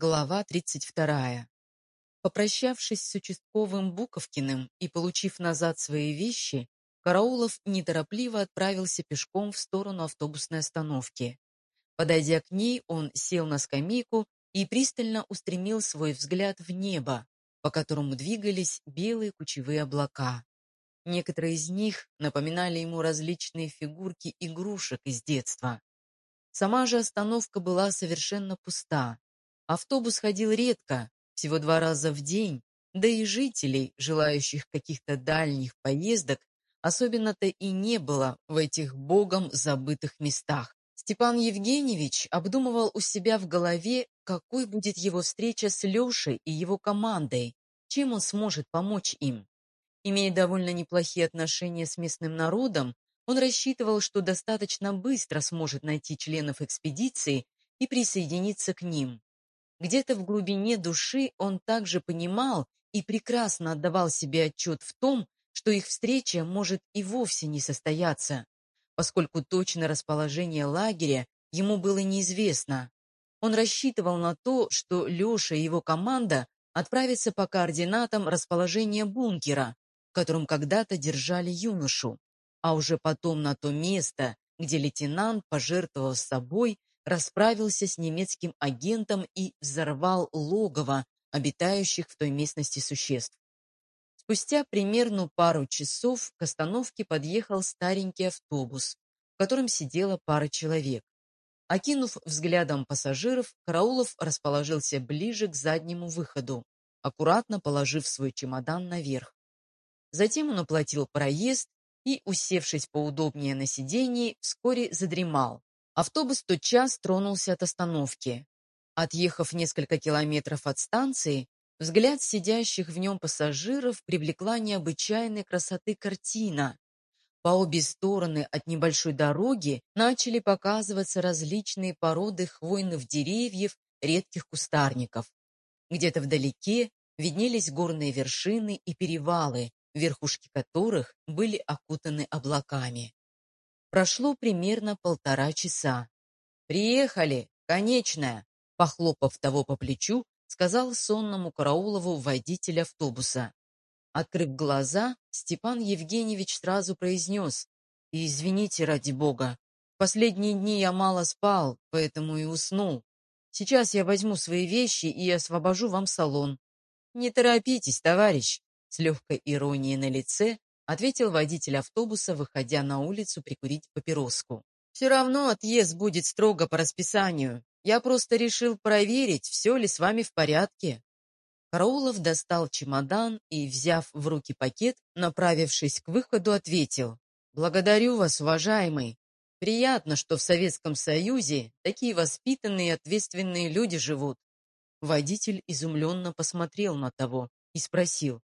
Глава 32. Попрощавшись с участковым Буковкиным и получив назад свои вещи, Караулов неторопливо отправился пешком в сторону автобусной остановки. Подойдя к ней, он сел на скамейку и пристально устремил свой взгляд в небо, по которому двигались белые кучевые облака. Некоторые из них напоминали ему различные фигурки игрушек из детства. Сама же остановка была совершенно пуста. Автобус ходил редко, всего два раза в день, да и жителей, желающих каких-то дальних поездок, особенно-то и не было в этих богом забытых местах. Степан Евгеньевич обдумывал у себя в голове, какой будет его встреча с Лешей и его командой, чем он сможет помочь им. Имея довольно неплохие отношения с местным народом, он рассчитывал, что достаточно быстро сможет найти членов экспедиции и присоединиться к ним. Где-то в глубине души он также понимал и прекрасно отдавал себе отчет в том, что их встреча может и вовсе не состояться, поскольку точное расположение лагеря ему было неизвестно. Он рассчитывал на то, что Леша и его команда отправятся по координатам расположения бункера, в котором когда-то держали юношу, а уже потом на то место, где лейтенант пожертвовал собой расправился с немецким агентом и взорвал логово обитающих в той местности существ. Спустя примерно пару часов к остановке подъехал старенький автобус, в котором сидела пара человек. Окинув взглядом пассажиров, Караулов расположился ближе к заднему выходу, аккуратно положив свой чемодан наверх. Затем он оплатил проезд и, усевшись поудобнее на сиденье, вскоре задремал, Автобус тотчас тронулся от остановки. Отъехав несколько километров от станции, взгляд сидящих в нем пассажиров привлекла необычайной красоты картина. По обе стороны от небольшой дороги начали показываться различные породы хвойных деревьев, редких кустарников. Где-то вдалеке виднелись горные вершины и перевалы, верхушки которых были окутаны облаками. Прошло примерно полтора часа. «Приехали! Конечная!» Похлопав того по плечу, сказал сонному Караулову водитель автобуса. Открыв глаза, Степан Евгеньевич сразу произнес «Извините, ради бога, последние дни я мало спал, поэтому и уснул. Сейчас я возьму свои вещи и освобожу вам салон». «Не торопитесь, товарищ!» С легкой иронией на лице ответил водитель автобуса, выходя на улицу прикурить папироску. «Все равно отъезд будет строго по расписанию. Я просто решил проверить, все ли с вами в порядке». Караулов достал чемодан и, взяв в руки пакет, направившись к выходу, ответил. «Благодарю вас, уважаемый. Приятно, что в Советском Союзе такие воспитанные и ответственные люди живут». Водитель изумленно посмотрел на того и спросил.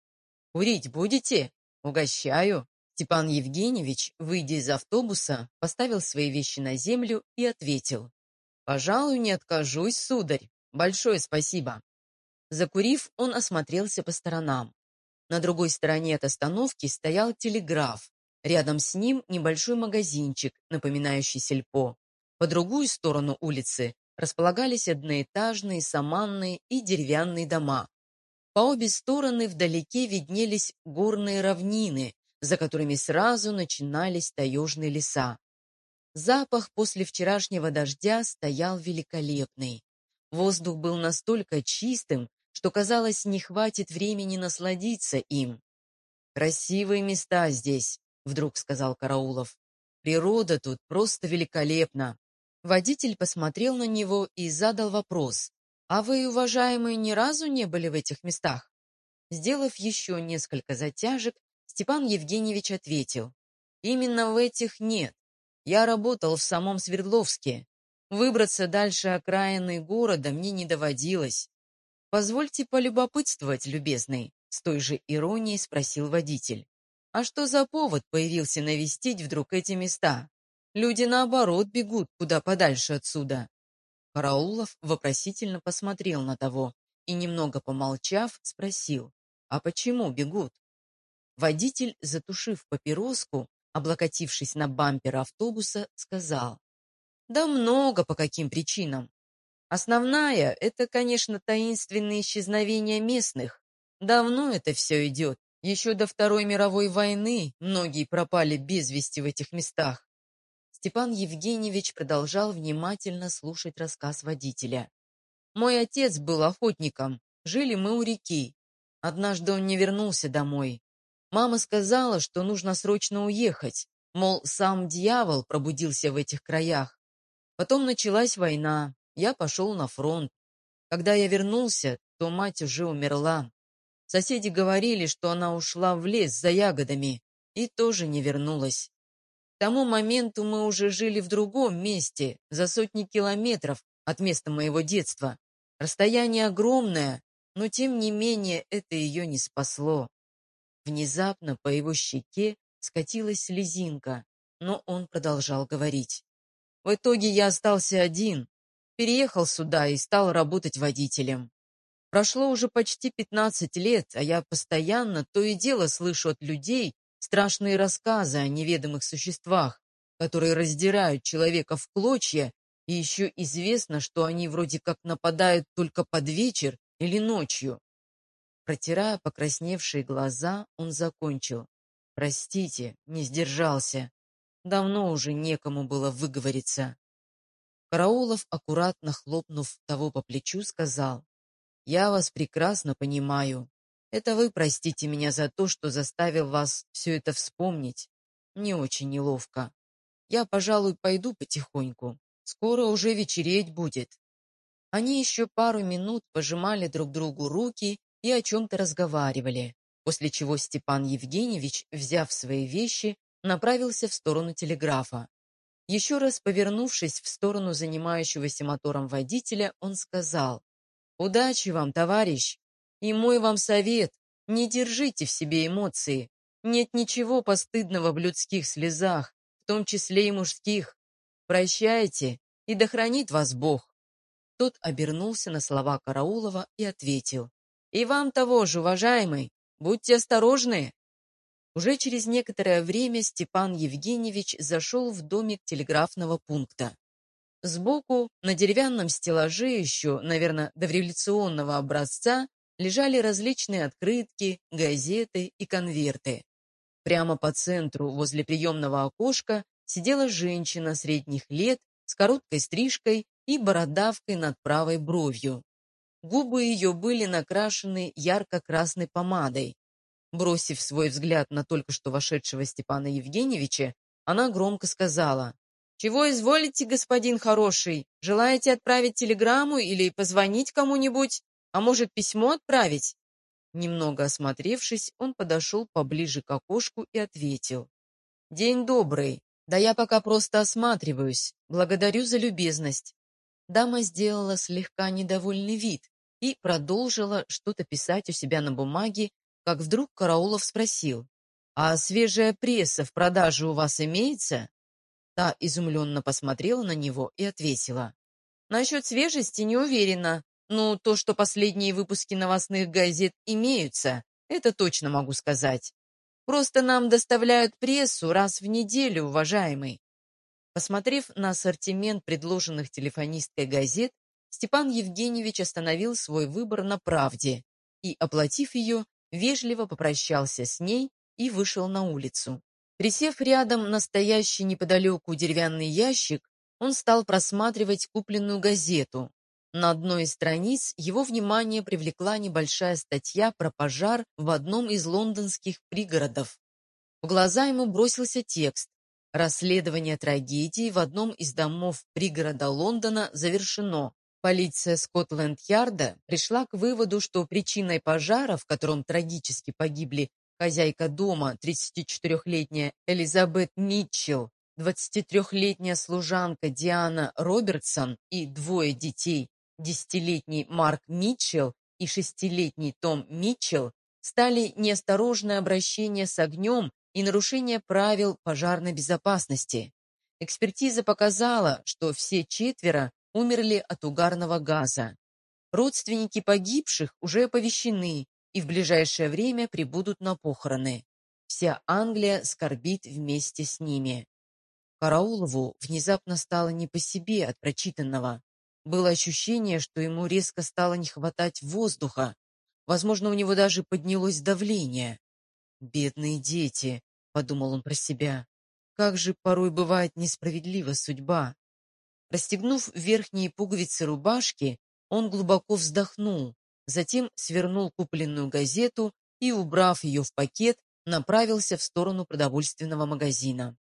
«Курить будете?» «Угощаю». Степан Евгеньевич, выйдя из автобуса, поставил свои вещи на землю и ответил. «Пожалуй, не откажусь, сударь. Большое спасибо». Закурив, он осмотрелся по сторонам. На другой стороне от остановки стоял телеграф. Рядом с ним небольшой магазинчик, напоминающий сельпо. По другую сторону улицы располагались одноэтажные, саманные и деревянные дома, по обе стороны вдалеке виднелись горные равнины, за которыми сразу начинались таежные леса. Запах после вчерашнего дождя стоял великолепный. Воздух был настолько чистым, что, казалось, не хватит времени насладиться им. «Красивые места здесь», — вдруг сказал Караулов. «Природа тут просто великолепна». Водитель посмотрел на него и задал вопрос, «А вы, уважаемые, ни разу не были в этих местах?» Сделав еще несколько затяжек, Степан Евгеньевич ответил, «Именно в этих нет. Я работал в самом Свердловске. Выбраться дальше окраины города мне не доводилось. Позвольте полюбопытствовать, любезный», с той же иронией спросил водитель. «А что за повод появился навестить вдруг эти места? Люди, наоборот, бегут куда подальше отсюда. Караулов вопросительно посмотрел на того и, немного помолчав, спросил, а почему бегут? Водитель, затушив папироску, облокотившись на бампер автобуса, сказал, да много по каким причинам. Основная — это, конечно, таинственные исчезновения местных. Давно это все идет. Еще до Второй мировой войны многие пропали без вести в этих местах. Степан Евгеньевич продолжал внимательно слушать рассказ водителя. «Мой отец был охотником. Жили мы у реки. Однажды он не вернулся домой. Мама сказала, что нужно срочно уехать, мол, сам дьявол пробудился в этих краях. Потом началась война, я пошел на фронт. Когда я вернулся, то мать уже умерла. Соседи говорили, что она ушла в лес за ягодами и тоже не вернулась. К тому моменту мы уже жили в другом месте, за сотни километров от места моего детства. Расстояние огромное, но тем не менее это ее не спасло. Внезапно по его щеке скатилась слезинка, но он продолжал говорить. В итоге я остался один, переехал сюда и стал работать водителем. Прошло уже почти 15 лет, а я постоянно то и дело слышу от людей страшные рассказы о неведомых существах, которые раздирают человека в клочья, и еще известно, что они вроде как нападают только под вечер или ночью. Протирая покрасневшие глаза, он закончил. «Простите, не сдержался. Давно уже некому было выговориться». Караулов, аккуратно хлопнув того по плечу, сказал. Я вас прекрасно понимаю. Это вы простите меня за то, что заставил вас все это вспомнить. Мне очень неловко. Я, пожалуй, пойду потихоньку. Скоро уже вечереть будет. Они еще пару минут пожимали друг другу руки и о чем-то разговаривали, после чего Степан Евгеньевич, взяв свои вещи, направился в сторону телеграфа. Еще раз повернувшись в сторону занимающегося мотором водителя, он сказал, Удачи вам, товарищ! И мой вам совет – не держите в себе эмоции. Нет ничего постыдного в людских слезах, в том числе и мужских. Прощайте, и да хранит вас Бог. Тот обернулся на слова Караулова и ответил. И вам того же, уважаемый, будьте осторожны. Уже через некоторое время Степан Евгеньевич зашел в домик телеграфного пункта. Сбоку, на деревянном стеллаже еще, наверное, дореволюционного образца, лежали различные открытки, газеты и конверты. Прямо по центру, возле приемного окошка, сидела женщина средних лет с короткой стрижкой и бородавкой над правой бровью. Губы ее были накрашены ярко-красной помадой. Бросив свой взгляд на только что вошедшего Степана Евгеньевича, она громко сказала «Чего изволите, господин хороший? Желаете отправить телеграмму или позвонить кому-нибудь? А может, письмо отправить?» Немного осмотревшись, он подошел поближе к окошку и ответил. «День добрый. Да я пока просто осматриваюсь. Благодарю за любезность». Дама сделала слегка недовольный вид и продолжила что-то писать у себя на бумаге, как вдруг Караулов спросил. «А свежая пресса в продаже у вас имеется?» Та изумленно посмотрела на него и ответила. «Насчет свежести не уверена. Ну, то, что последние выпуски новостных газет имеются, это точно могу сказать. Просто нам доставляют прессу раз в неделю, уважаемый». Посмотрев на ассортимент предложенных телефонисткой газет, Степан Евгеньевич остановил свой выбор на правде и, оплатив ее, вежливо попрощался с ней и вышел на улицу. Присев рядом на стоящий неподалеку деревянный ящик, он стал просматривать купленную газету. На одной из страниц его внимание привлекла небольшая статья про пожар в одном из лондонских пригородов. В глаза ему бросился текст. Расследование трагедии в одном из домов пригорода Лондона завершено. Полиция Скотланд-Ярда пришла к выводу, что причиной пожара, в котором трагически погибли Хозяйка дома, 34-летняя Элизабет Митчелл, 23-летняя служанка Диана Робертсон и двое детей, 10-летний Марк Митчелл и 6-летний Том Митчелл, стали неосторожное обращение с огнем и нарушение правил пожарной безопасности. Экспертиза показала, что все четверо умерли от угарного газа. Родственники погибших уже оповещены и в ближайшее время прибудут на похороны. Вся Англия скорбит вместе с ними. Караулову внезапно стало не по себе от прочитанного. Было ощущение, что ему резко стало не хватать воздуха. Возможно, у него даже поднялось давление. «Бедные дети», — подумал он про себя. «Как же порой бывает несправедлива судьба». Расстегнув верхние пуговицы рубашки, он глубоко вздохнул, затем свернул купленную газету и, убрав ее в пакет, направился в сторону продовольственного магазина.